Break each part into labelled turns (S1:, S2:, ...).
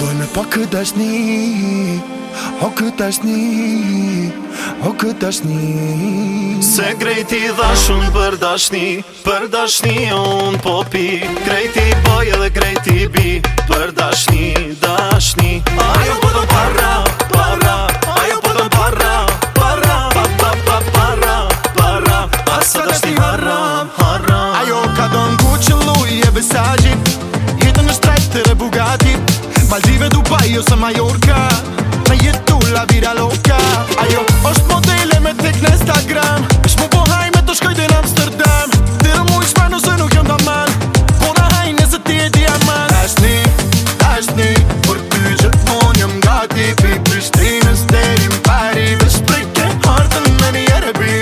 S1: Bënë pa po këtë është një O këtë është një O këtë një
S2: Se grejti dhashun për dashni Për dashni unë popi Grejti boj edhe grejti bi Për dashni, dashni Ajo pëtëm po para, para Ajo pëtëm po para, para Pa, pa, pa, para, para Asa dashni haram, haram Ajo
S1: ka donë guqë luj e besajit Hitë në shtrejtë dhe bugat Maldive, Dubai ose Mallorca Me jetu la vira loka Ajo, është modele me tek në Instagram Ish mu po haj me të shkoj dhe në Amsterdam Tiro mu ish manu se nuk jam da man Po na haj nëse ti e diamant Ashtni, ashtni Për ty që të mon jam gati Fi prishtinës të rim pari Vesh prejke hartën me një erëbi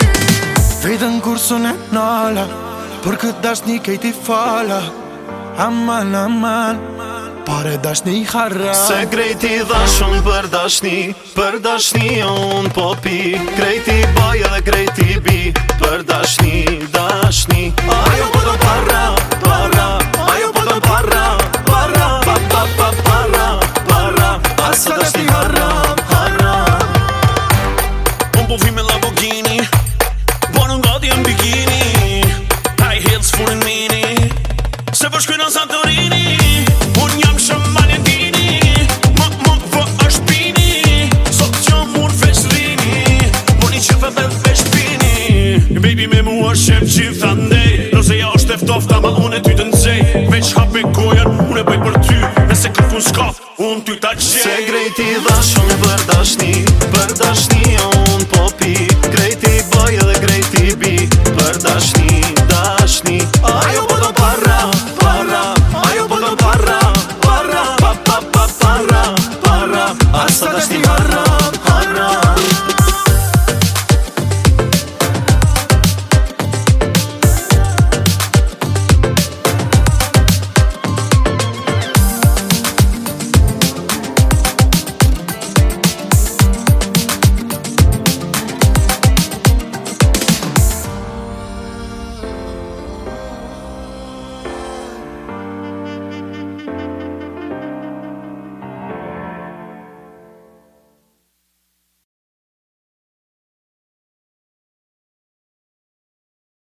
S1: Fejtën kursën e nala Por këtë dashni kejti fala aman, aman pare dashni harra
S2: Se krejti dha për dashni Për dashni unë po pi Krejti baj edhe krejti bi Për dashni, dashni Ajo po do para, para Ajo po do para, para Pa, pa, pa, para,
S3: para Asa dashni harra, harra Unë po vime la bogini Bonë nga di bikini High heels for a mini Se për po shkujnë në Santorini Se në Santorini Njëm që më mërë feshdini Për një qëphe dhe feshpini Baby me mua i ja ty të nëzej Veç hape bëj për ty Nese kërkun s'kaf
S2: Unë ty t'a gjej Se grejti dhashën për dashni Për dashni unë popi Grejti bojë ¡Gracias!